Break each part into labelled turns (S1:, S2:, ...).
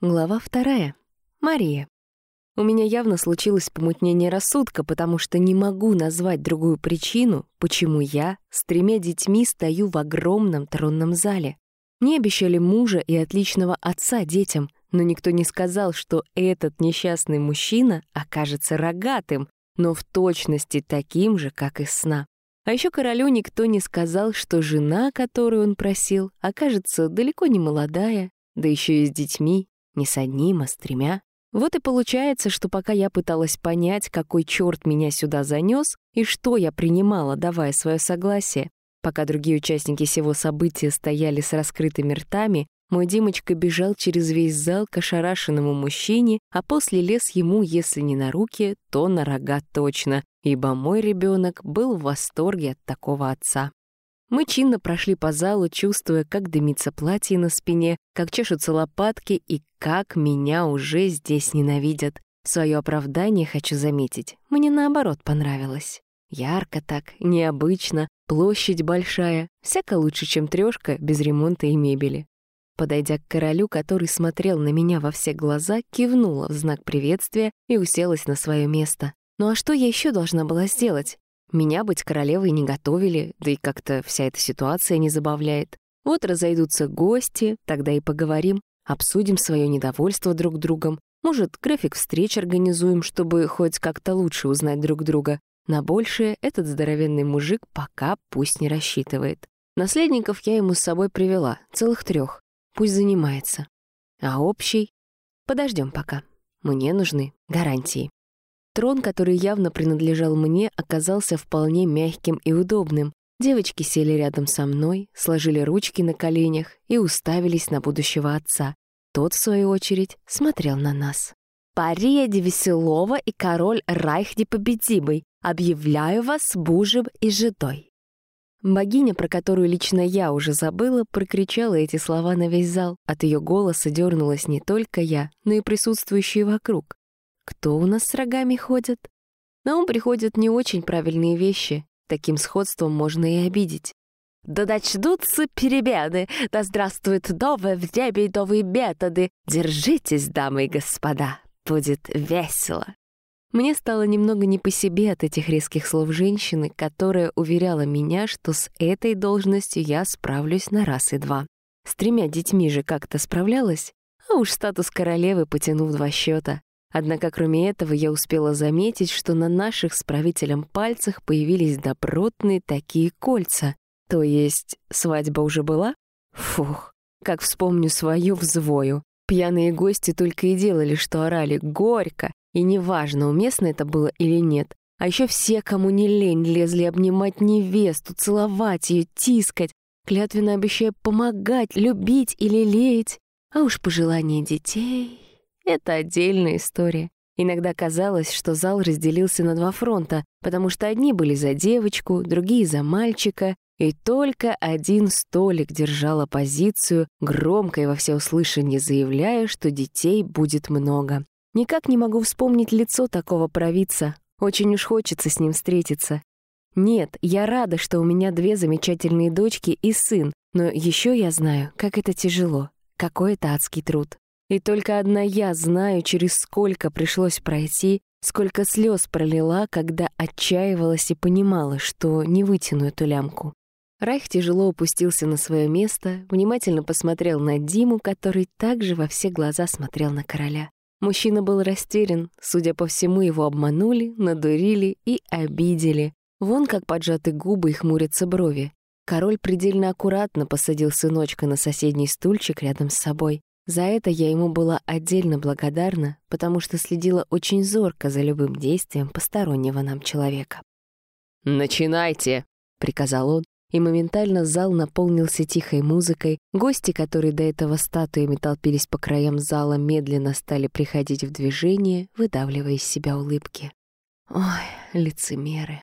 S1: Глава вторая. Мария. У меня явно случилось помутнение рассудка, потому что не могу назвать другую причину, почему я с тремя детьми стою в огромном тронном зале. Мне обещали мужа и отличного отца детям, но никто не сказал, что этот несчастный мужчина окажется рогатым, но в точности таким же, как из сна. А еще королю никто не сказал, что жена, которую он просил, окажется далеко не молодая, да еще и с детьми, не с одним, а с тремя. Вот и получается, что пока я пыталась понять, какой черт меня сюда занес и что я принимала, давая свое согласие, пока другие участники всего события стояли с раскрытыми ртами, мой Димочка бежал через весь зал к ошарашенному мужчине, а после лез ему, если не на руки, то на рога точно, ибо мой ребенок был в восторге от такого отца. Мы чинно прошли по залу, чувствуя, как дымится платье на спине, как чешутся лопатки и как меня уже здесь ненавидят. Свое оправдание хочу заметить. Мне наоборот понравилось. Ярко так, необычно, площадь большая, всяко лучше, чем трёшка без ремонта и мебели. Подойдя к королю, который смотрел на меня во все глаза, кивнула в знак приветствия и уселась на свое место. Ну а что я еще должна была сделать? Меня быть королевой не готовили, да и как-то вся эта ситуация не забавляет. Вот разойдутся гости, тогда и поговорим, обсудим свое недовольство друг другом. Может, график встреч организуем, чтобы хоть как-то лучше узнать друг друга. На большее этот здоровенный мужик пока пусть не рассчитывает. Наследников я ему с собой привела, целых трех. Пусть занимается. А общий? Подождем пока. Мне нужны гарантии. Трон, который явно принадлежал мне, оказался вполне мягким и удобным. Девочки сели рядом со мной, сложили ручки на коленях и уставились на будущего отца. Тот, в свою очередь, смотрел на нас. «Пария Девеселова и король Райхди Победимый, объявляю вас бужем и жидой». Богиня, про которую лично я уже забыла, прокричала эти слова на весь зал. От ее голоса дернулась не только я, но и присутствующие вокруг. Кто у нас с рогами ходит? На ум приходят не очень правильные вещи. Таким сходством можно и обидеть. Да начнутся перебеды, да здравствует новое время и новые методы. Держитесь, дамы и господа, будет весело. Мне стало немного не по себе от этих резких слов женщины, которая уверяла меня, что с этой должностью я справлюсь на раз и два. С тремя детьми же как-то справлялась, а уж статус королевы потянув два счета. Однако, кроме этого, я успела заметить, что на наших с правителем пальцах появились добротные такие кольца. То есть свадьба уже была? Фух, как вспомню свою взвою. Пьяные гости только и делали, что орали «горько», и неважно, уместно это было или нет. А еще все, кому не лень, лезли обнимать невесту, целовать ее, тискать, клятвенно обещая помогать, любить или лелеять. А уж пожелания детей... Это отдельная история. Иногда казалось, что зал разделился на два фронта, потому что одни были за девочку, другие за мальчика, и только один столик держал оппозицию, громко и во всеуслышание заявляя, что детей будет много. Никак не могу вспомнить лицо такого провидца. Очень уж хочется с ним встретиться. Нет, я рада, что у меня две замечательные дочки и сын, но еще я знаю, как это тяжело, какой это адский труд. И только одна я знаю, через сколько пришлось пройти, сколько слез пролила, когда отчаивалась и понимала, что не вытяну эту лямку. Райх тяжело опустился на свое место, внимательно посмотрел на Диму, который также во все глаза смотрел на короля. Мужчина был растерян, судя по всему, его обманули, надурили и обидели. Вон как поджаты губы и хмурятся брови. Король предельно аккуратно посадил сыночка на соседний стульчик рядом с собой. За это я ему была отдельно благодарна, потому что следила очень зорко за любым действием постороннего нам человека.
S2: «Начинайте!» — приказал он,
S1: и моментально зал наполнился тихой музыкой. Гости, которые до этого статуями толпились по краям зала, медленно стали приходить в движение, выдавливая из себя улыбки. Ой, лицемеры.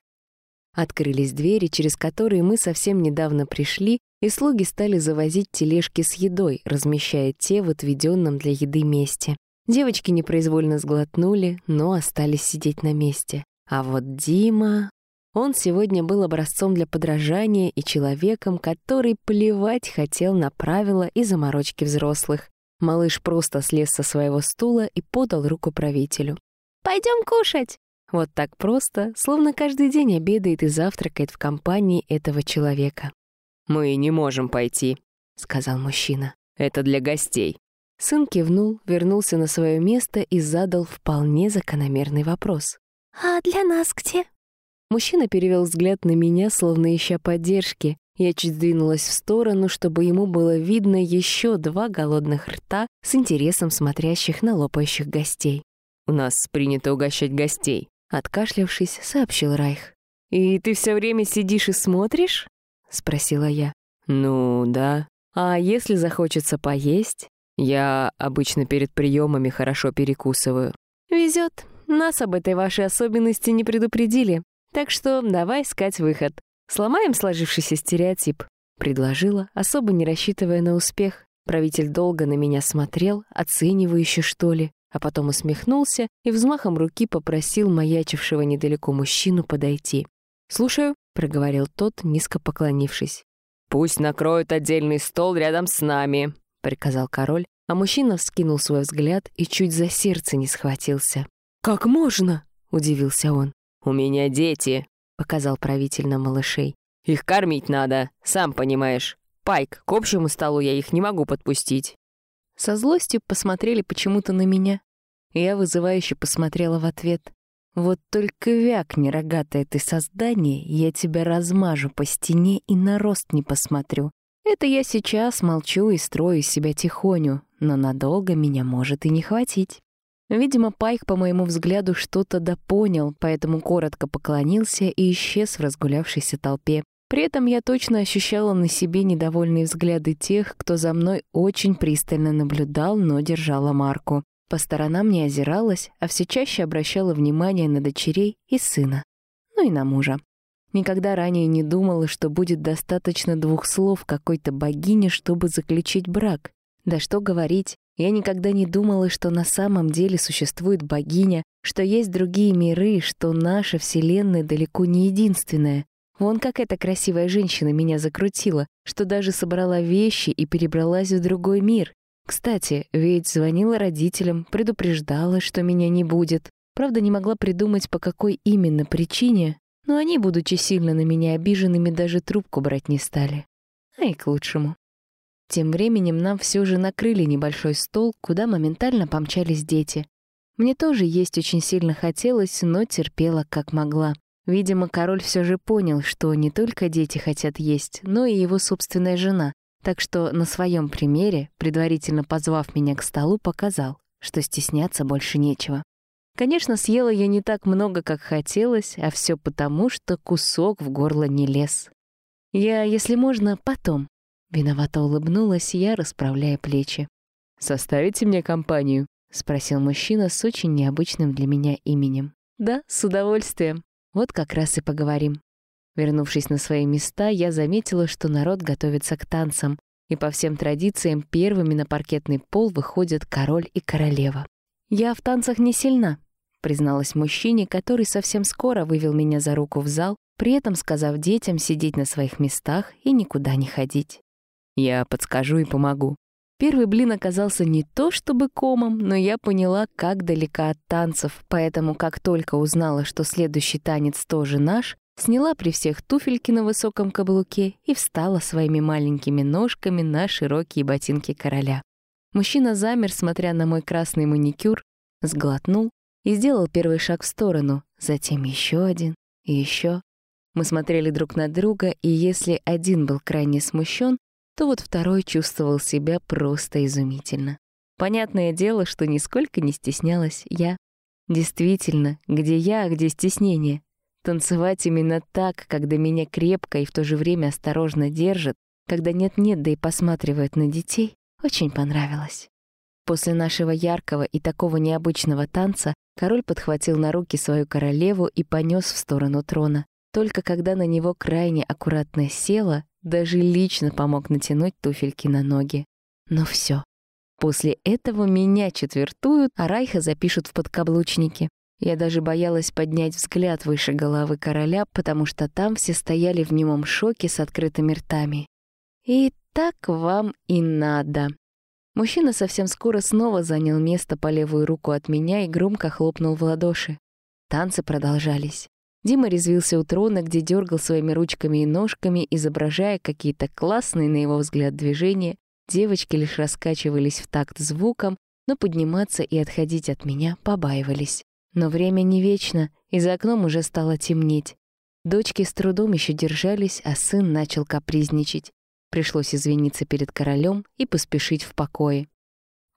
S1: Открылись двери, через которые мы совсем недавно пришли, и слуги стали завозить тележки с едой, размещая те в отведенном для еды месте. Девочки непроизвольно сглотнули, но остались сидеть на месте. А вот Дима... Он сегодня был образцом для подражания и человеком, который плевать хотел на правила и заморочки взрослых. Малыш просто слез со своего стула и подал руку правителю. «Пойдем кушать!» Вот так просто, словно каждый день обедает и завтракает в компании этого человека.
S2: «Мы не можем пойти», — сказал мужчина. «Это для гостей».
S1: Сын кивнул, вернулся на свое место и задал вполне закономерный вопрос. «А для нас где?» Мужчина перевел взгляд на меня, словно ища поддержки. Я чуть сдвинулась в сторону, чтобы ему было видно еще два голодных рта с интересом смотрящих на лопающих гостей.
S2: «У нас принято угощать гостей», —
S1: откашлявшись, сообщил Райх. «И ты все время сидишь и смотришь?» — спросила я.
S2: «Ну, да.
S1: А если захочется поесть?»
S2: Я обычно перед приемами хорошо перекусываю.
S1: Везет. Нас об этой вашей особенности не предупредили. Так что давай искать выход. Сломаем сложившийся стереотип. Предложила, особо не рассчитывая на успех. Правитель долго на меня смотрел, оценивающе что ли, а потом усмехнулся и взмахом руки попросил маячившего недалеко мужчину подойти. «Слушаю», — проговорил тот, низко поклонившись.
S2: «Пусть накроют отдельный стол рядом с нами»,
S1: приказал король, а мужчина вскинул свой взгляд и чуть за сердце не схватился. «Как можно?» — удивился он.
S2: «У меня дети», — показал правитель на малышей. «Их кормить надо, сам понимаешь. Пайк, к общему столу я их не могу подпустить».
S1: Со злостью посмотрели почему-то на меня. Я вызывающе посмотрела в ответ. «Вот только вякни, рогатое ты создание, я тебя размажу по стене и на рост не посмотрю. Это я сейчас молчу и строю себя тихоню, но надолго меня может и не хватить. Видимо, Пайк, по моему взгляду, что-то допонял, поэтому коротко поклонился и исчез в разгулявшейся толпе. При этом я точно ощущала на себе недовольные взгляды тех, кто за мной очень пристально наблюдал, но держала марку. По сторонам не озиралась, а все чаще обращала внимание на дочерей и сына. Ну и на мужа. Никогда ранее не думала, что будет достаточно двух слов какой-то богини, чтобы заключить брак. Да что говорить, я никогда не думала, что на самом деле существует богиня, что есть другие миры, что наша Вселенная далеко не единственная. Вон как эта красивая женщина меня закрутила, что даже собрала вещи и перебралась в другой мир. Кстати, ведь звонила родителям, предупреждала, что меня не будет. Правда, не могла придумать, по какой именно причине, но они, будучи сильно на меня обиженными, даже трубку брать не стали. А и к лучшему. Тем временем нам все же накрыли небольшой стол, куда моментально помчались дети. Мне тоже есть очень сильно хотелось, но терпела как могла. Видимо, король все же понял, что не только дети хотят есть, но и его собственная жена. Так что на своем примере, предварительно позвав меня к столу, показал, что стесняться больше нечего. Конечно, съела я не так много, как хотелось, а все потому, что кусок в горло не лез. Я, если можно, потом. Виновато улыбнулась я, расправляя плечи.
S2: «Составите мне компанию?»
S1: — спросил мужчина с очень необычным для меня именем. «Да, с удовольствием. Вот как раз и поговорим». Вернувшись на свои места, я заметила, что народ готовится к танцам, и по всем традициям первыми на паркетный пол выходят король и королева. Я в танцах не сильна, призналась мужчине, который совсем скоро вывел меня за руку в зал, при этом сказав детям сидеть на своих местах и никуда не ходить.
S2: «Я подскажу и помогу».
S1: Первый блин оказался не то чтобы комом, но я поняла, как далека от танцев, поэтому как только узнала, что следующий танец тоже наш, сняла при всех туфельки на высоком каблуке и встала своими маленькими ножками на широкие ботинки короля. Мужчина замер, смотря на мой красный маникюр, сглотнул и сделал первый шаг в сторону, затем еще один и еще. Мы смотрели друг на друга, и если один был крайне смущен, то вот второй чувствовал себя просто изумительно. Понятное дело, что нисколько не стеснялась я. Действительно, где я, а где стеснение? Танцевать именно так, когда меня крепко и в то же время осторожно держат, когда нет-нет, да и посматривают на детей, очень понравилось. После нашего яркого и такого необычного танца король подхватил на руки свою королеву и понес в сторону трона. Только когда на него крайне аккуратно села, даже лично помог натянуть туфельки на ноги. Но все. После этого меня четвертуют, а Райха запишут в подкаблучники. Я даже боялась поднять взгляд выше головы короля, потому что там все стояли в немом шоке с открытыми ртами. И так вам и надо. Мужчина совсем скоро снова занял место по левую руку от меня и громко хлопнул в ладоши. Танцы продолжались. Дима резвился у трона, где дергал своими ручками и ножками, изображая какие-то классные, на его взгляд, движения. Девочки лишь раскачивались в такт звуком, но подниматься и отходить от меня побаивались. Но время не вечно, и за окном уже стало темнеть. Дочки с трудом еще держались, а сын начал капризничать. Пришлось извиниться перед королем и поспешить в покое.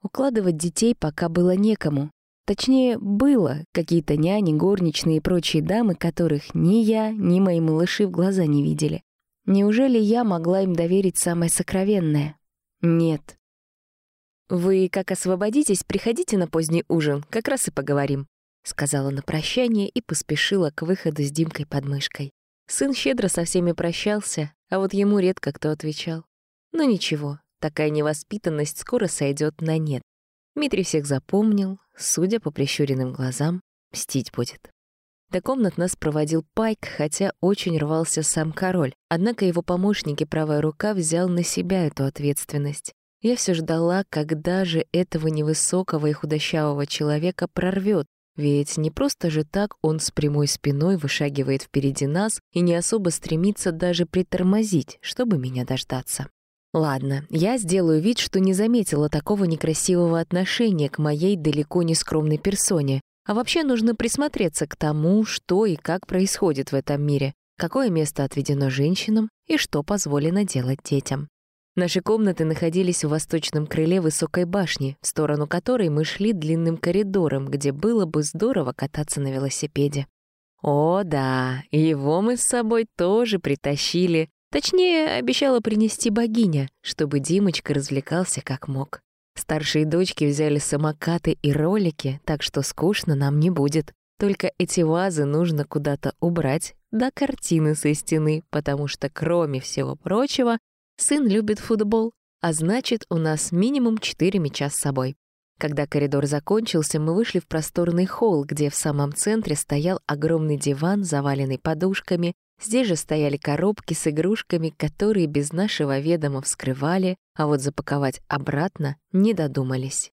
S1: Укладывать детей пока было некому. Точнее, было какие-то няни, горничные и прочие дамы, которых ни я, ни мои малыши в глаза не видели. Неужели я могла им доверить самое сокровенное? Нет. «Вы, как освободитесь, приходите на поздний ужин, как раз и поговорим», — сказала на прощание и поспешила к выходу с Димкой под мышкой. Сын щедро со всеми прощался, а вот ему редко кто отвечал. Но ничего, такая невоспитанность скоро сойдет на нет. Дмитрий всех запомнил, судя по прищуренным глазам, мстить будет. До комнат нас проводил Пайк, хотя очень рвался сам король. Однако его помощник и правая рука взял на себя эту ответственность. Я все ждала, когда же этого невысокого и худощавого человека прорвет, ведь не просто же так он с прямой спиной вышагивает впереди нас и не особо стремится даже притормозить, чтобы меня дождаться. Ладно, я сделаю вид, что не заметила такого некрасивого отношения к моей далеко не скромной персоне. А вообще нужно присмотреться к тому, что и как происходит в этом мире, какое место отведено женщинам и что позволено делать детям. Наши комнаты находились в восточном крыле высокой башни, в сторону которой мы шли длинным коридором, где было бы здорово кататься на велосипеде. О, да, его мы с собой тоже притащили. Точнее, обещала принести богиня, чтобы Димочка развлекался как мог. Старшие дочки взяли самокаты и ролики, так что скучно нам не будет. Только эти вазы нужно куда-то убрать, да картины со стены, потому что, кроме всего прочего, Сын любит футбол, а значит, у нас минимум четыре мяча с собой. Когда коридор закончился, мы вышли в просторный холл, где в самом центре стоял огромный диван, заваленный подушками. Здесь же стояли коробки с игрушками, которые без нашего ведома вскрывали, а вот запаковать обратно не додумались.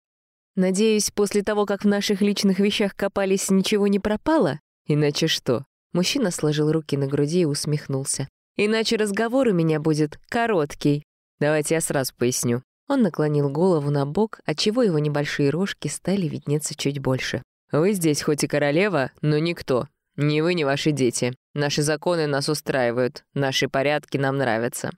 S1: Надеюсь, после того, как в наших личных вещах копались, ничего не пропало? Иначе что? Мужчина сложил руки на груди и усмехнулся. Иначе разговор у меня будет короткий. Давайте я сразу поясню. Он наклонил голову на бок, отчего его небольшие рожки стали виднеться чуть больше. «Вы здесь хоть и королева, но никто. Ни вы, ни ваши дети. Наши законы нас устраивают, наши порядки нам нравятся.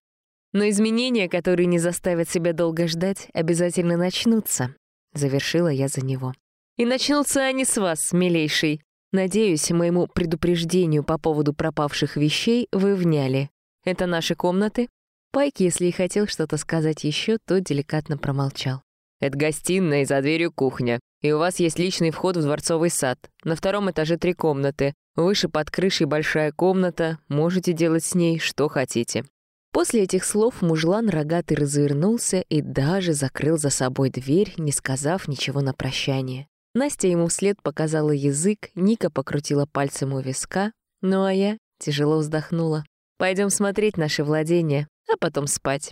S1: Но изменения, которые не заставят себя долго ждать, обязательно начнутся», — завершила я за него. «И начнутся они с вас, милейший. Надеюсь, моему предупреждению по поводу пропавших вещей вы вняли. Это наши комнаты?» Пайк, если и хотел что-то сказать еще, то деликатно промолчал. «Это гостиная и за дверью кухня. И у вас есть личный вход в дворцовый сад. На втором этаже три комнаты. Выше под крышей большая комната. Можете делать с ней что хотите». После этих слов мужлан рогатый развернулся и даже закрыл за собой дверь, не сказав ничего на прощание. Настя ему вслед показала язык, Ника покрутила пальцем у виска, ну а я тяжело вздохнула. Пойдем смотреть наши владения, а потом спать.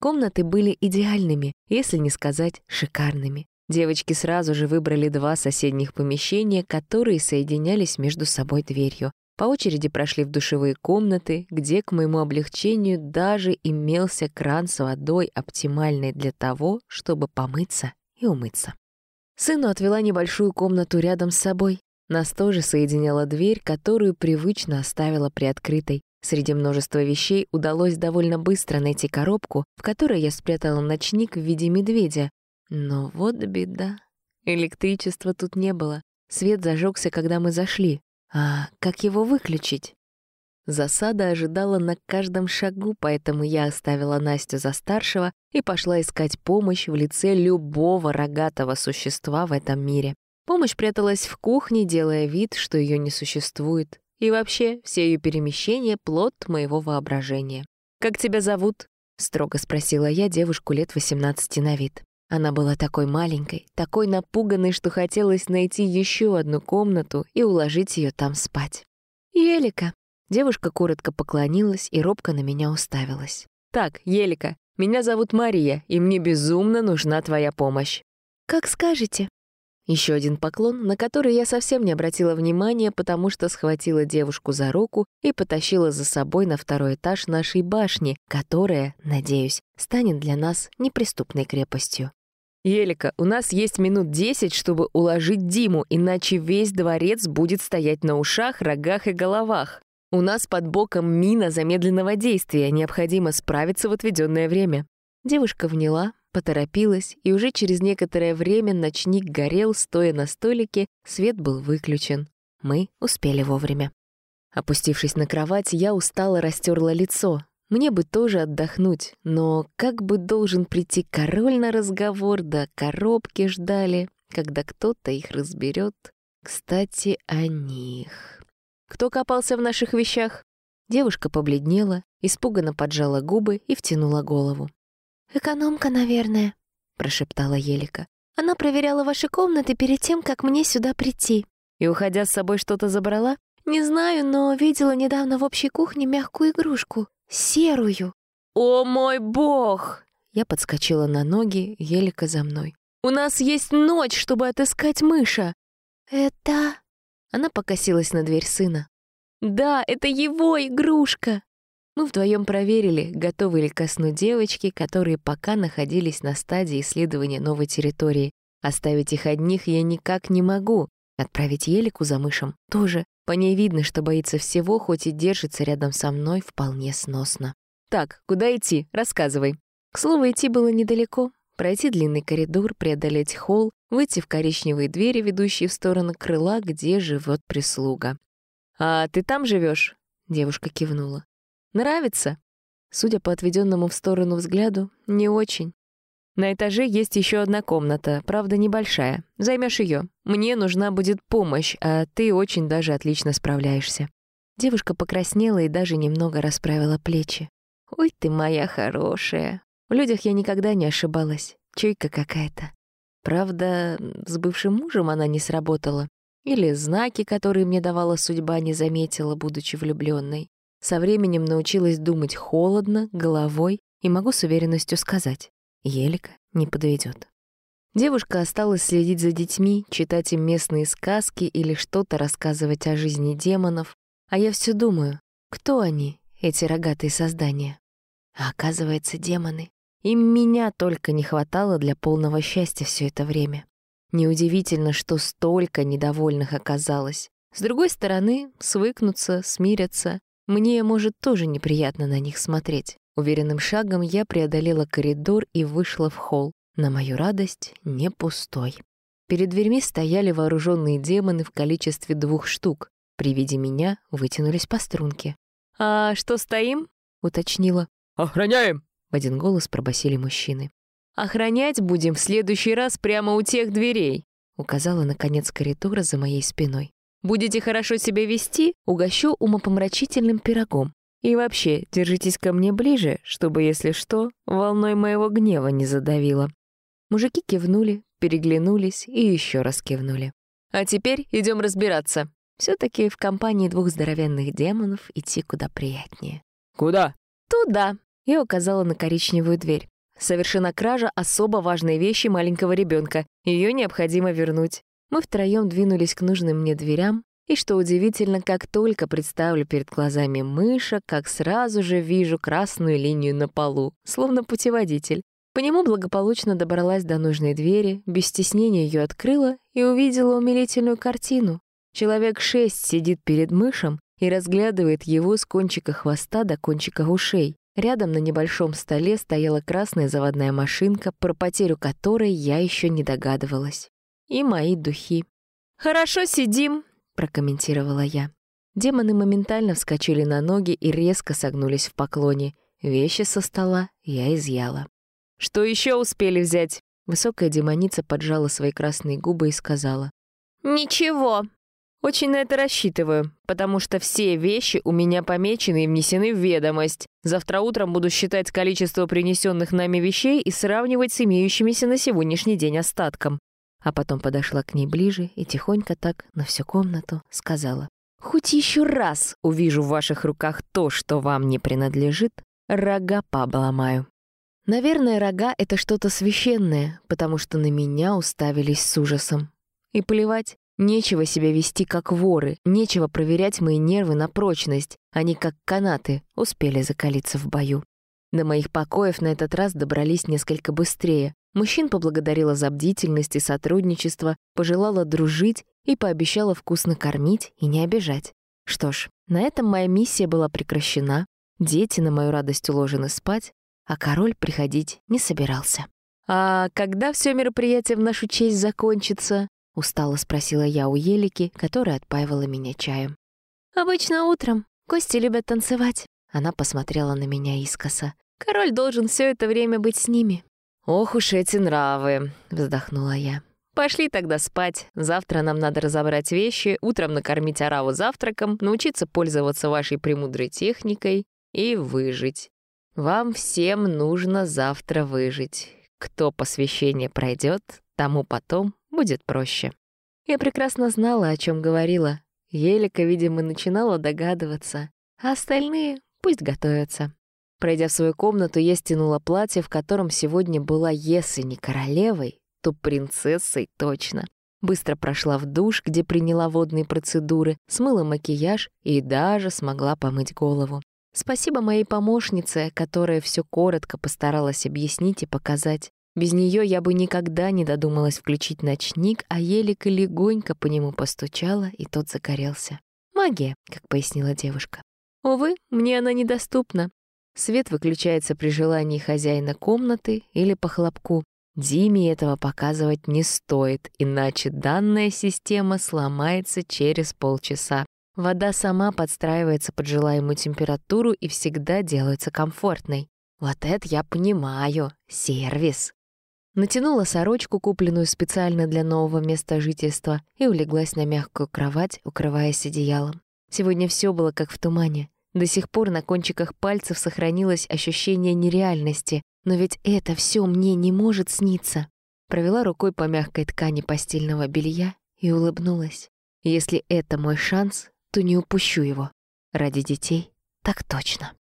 S1: Комнаты были идеальными, если не сказать шикарными. Девочки сразу же выбрали два соседних помещения, которые соединялись между собой дверью. По очереди прошли в душевые комнаты, где, к моему облегчению, даже имелся кран с водой, оптимальной для того, чтобы помыться и умыться. Сыну отвела небольшую комнату рядом с собой. Нас тоже соединяла дверь, которую привычно оставила приоткрытой. Среди множества вещей удалось довольно быстро найти коробку, в которой я спрятала ночник в виде медведя. Но вот беда. Электричества тут не было. Свет зажегся, когда мы зашли. А как его выключить? Засада ожидала на каждом шагу, поэтому я оставила Настю за старшего и пошла искать помощь в лице любого рогатого существа в этом мире. Помощь пряталась в кухне, делая вид, что ее не существует. И вообще, все ее перемещения — плод моего воображения. «Как тебя зовут?» — строго спросила я девушку лет 18 на вид. Она была такой маленькой, такой напуганной, что хотелось найти еще одну комнату и уложить ее там спать. «Елика», Девушка коротко поклонилась и робко на меня уставилась. «Так, Елика,
S2: Меня зовут Мария, и мне безумно нужна твоя помощь».
S1: «Как скажете».
S2: Еще один поклон, на который я совсем не обратила внимания, потому что схватила девушку за руку и потащила за собой на второй этаж нашей башни, которая, надеюсь, станет для нас неприступной крепостью. «Елика, у нас есть минут десять, чтобы уложить Диму, иначе весь дворец будет стоять на ушах, рогах и головах. У нас под боком мина замедленного действия, необходимо справиться в отведенное время». Девушка вняла, поторопилась, и уже через некоторое время ночник горел, стоя на столике, свет был выключен. Мы успели вовремя. Опустившись на кровать, я устало растерла лицо. Мне бы тоже отдохнуть, но как бы должен прийти король на разговор, да коробки ждали, когда кто-то их разберет. Кстати, о них. Кто копался в наших вещах? Девушка побледнела, испуганно поджала губы и втянула голову.
S1: «Экономка, наверное», — прошептала Елика. «Она проверяла ваши комнаты перед тем, как мне сюда прийти».
S2: «И, уходя с собой, что-то забрала?»
S1: «Не знаю, но видела недавно в общей кухне мягкую игрушку. Серую».
S2: «О мой бог!»
S1: Я подскочила на ноги, Елика за мной.
S2: «У нас есть ночь, чтобы отыскать мыша!»
S1: «Это...»
S2: Она покосилась на дверь сына. «Да, это его игрушка!» Мы вдвоем проверили, готовы ли ко сну девочки, которые пока находились на стадии исследования новой территории. Оставить их одних я никак не могу. Отправить Елику за мышем тоже. По ней видно, что боится всего, хоть и держится рядом со мной вполне сносно. «Так, куда идти? Рассказывай». К слову, идти было недалеко. Пройти длинный коридор, преодолеть холл, выйти в коричневые двери, ведущие в сторону крыла, где живет прислуга. «А ты там живешь? Девушка кивнула. Нравится? Судя по отведенному в сторону взгляду, не очень. На этаже есть еще одна комната, правда небольшая. Займешь ее. Мне нужна будет помощь, а ты очень даже отлично справляешься. Девушка покраснела и даже немного расправила плечи. «Ой ты моя хорошая!» В людях я никогда не ошибалась. Чуйка какая-то. Правда, с бывшим мужем она не сработала. Или знаки, которые мне давала судьба, не заметила, будучи влюбленной. Со временем научилась думать холодно, головой, и могу с уверенностью сказать, Елика не подведет. Девушка осталась следить за детьми, читать им местные сказки или что-то рассказывать о жизни демонов, а я все думаю, кто они, эти рогатые создания? А оказывается, демоны. Им меня только не хватало для полного счастья все это время. Неудивительно, что столько недовольных оказалось. С другой стороны, свыкнуться, смирятся мне, может, тоже неприятно на них смотреть. Уверенным шагом я преодолела коридор и вышла в холл. На мою радость, не пустой. Перед дверьми стояли вооруженные демоны в количестве двух штук. При виде меня вытянулись по струнке. «А что стоим?» — уточнила.
S3: «Охраняем!»
S2: — в один голос пробасили мужчины. «Охранять будем в следующий раз прямо у тех дверей», — указала на конец коридора за моей спиной. Будете хорошо себя вести, угощу умопомрачительным пирогом. И вообще, держитесь ко мне ближе, чтобы, если что, волной моего гнева не задавило». Мужики кивнули, переглянулись и еще раз кивнули. «А теперь идем разбираться. все таки в компании двух здоровенных демонов идти куда приятнее».
S3: «Куда?»
S2: «Туда», — я указала на коричневую дверь. Совершена кража особо важной вещи маленького ребенка. Ее необходимо вернуть. Мы втроем двинулись к нужным мне дверям, и, что удивительно, как только представлю перед глазами мыша, как сразу же вижу красную линию на полу, словно путеводитель. По нему благополучно добралась до нужной двери, без стеснения ее открыла и увидела умилительную картину. Человек шесть сидит перед мышем и разглядывает его с кончика хвоста до кончика ушей. Рядом на небольшом столе стояла красная заводная машинка, про потерю которой я еще не догадывалась и мои духи. «Хорошо сидим», — прокомментировала я. Демоны моментально вскочили на ноги и резко согнулись в поклоне. Вещи со стола я изъяла. «Что еще успели взять?» Высокая демоница поджала свои красные губы и сказала. «Ничего. Очень на это рассчитываю, потому что все вещи у меня помечены и внесены в ведомость. Завтра утром буду считать количество принесенных нами вещей и сравнивать с имеющимися на сегодняшний день остатком а потом подошла к ней ближе и тихонько так на всю комнату сказала. «Хоть еще раз увижу в ваших руках то, что вам не принадлежит, рога пообломаю».
S1: Наверное, рога — это что-то священное, потому что на меня уставились с ужасом. И плевать, нечего себя вести как воры, нечего проверять мои нервы на прочность, они как канаты успели закалиться в бою. До моих покоев на этот раз добрались несколько быстрее. Мужчин поблагодарила за бдительность и сотрудничество, пожелала дружить и пообещала вкусно кормить и не обижать. Что ж, на этом моя миссия была прекращена, дети на мою радость уложены спать, а король приходить не собирался. «А когда все мероприятие в нашу честь закончится?» — устало спросила я у Елики, которая отпаивала меня чаем.
S2: «Обычно утром. Гости любят танцевать».
S1: Она посмотрела на меня искоса.
S2: «Король должен все это время быть с ними».
S1: «Ох уж эти нравы!» — вздохнула я.
S2: «Пошли тогда спать. Завтра нам надо разобрать вещи, утром накормить Араву завтраком, научиться пользоваться вашей премудрой техникой и выжить. Вам всем нужно завтра выжить. Кто посвящение пройдет, тому потом будет проще. Я прекрасно знала, о чем говорила. Елика, видимо, начинала догадываться, а остальные пусть готовятся. Пройдя в свою комнату, я стянула платье, в котором сегодня была, если не королевой, то принцессой точно. Быстро прошла в душ, где приняла водные процедуры, смыла макияж и даже смогла помыть голову. Спасибо моей помощнице, которая все коротко постаралась объяснить и показать. Без нее я бы никогда не додумалась включить ночник, а Елика легонько по нему постучала, и тот загорелся. Магия, как пояснила девушка. Увы, мне она недоступна. Свет выключается при желании хозяина комнаты или по хлопку. Диме этого показывать не стоит, иначе данная система сломается через полчаса. Вода сама подстраивается под желаемую температуру и всегда делается комфортной. Вот это я понимаю. Сервис. Натянула сорочку, купленную специально для нового места жительства, и улеглась на мягкую кровать, укрываясь одеялом. Сегодня все было как в тумане. До сих пор на кончиках пальцев сохранилось ощущение нереальности. Но ведь это все мне не может сниться. Провела рукой по мягкой ткани постельного белья и улыбнулась. Если это мой шанс, то не упущу его. Ради детей так точно.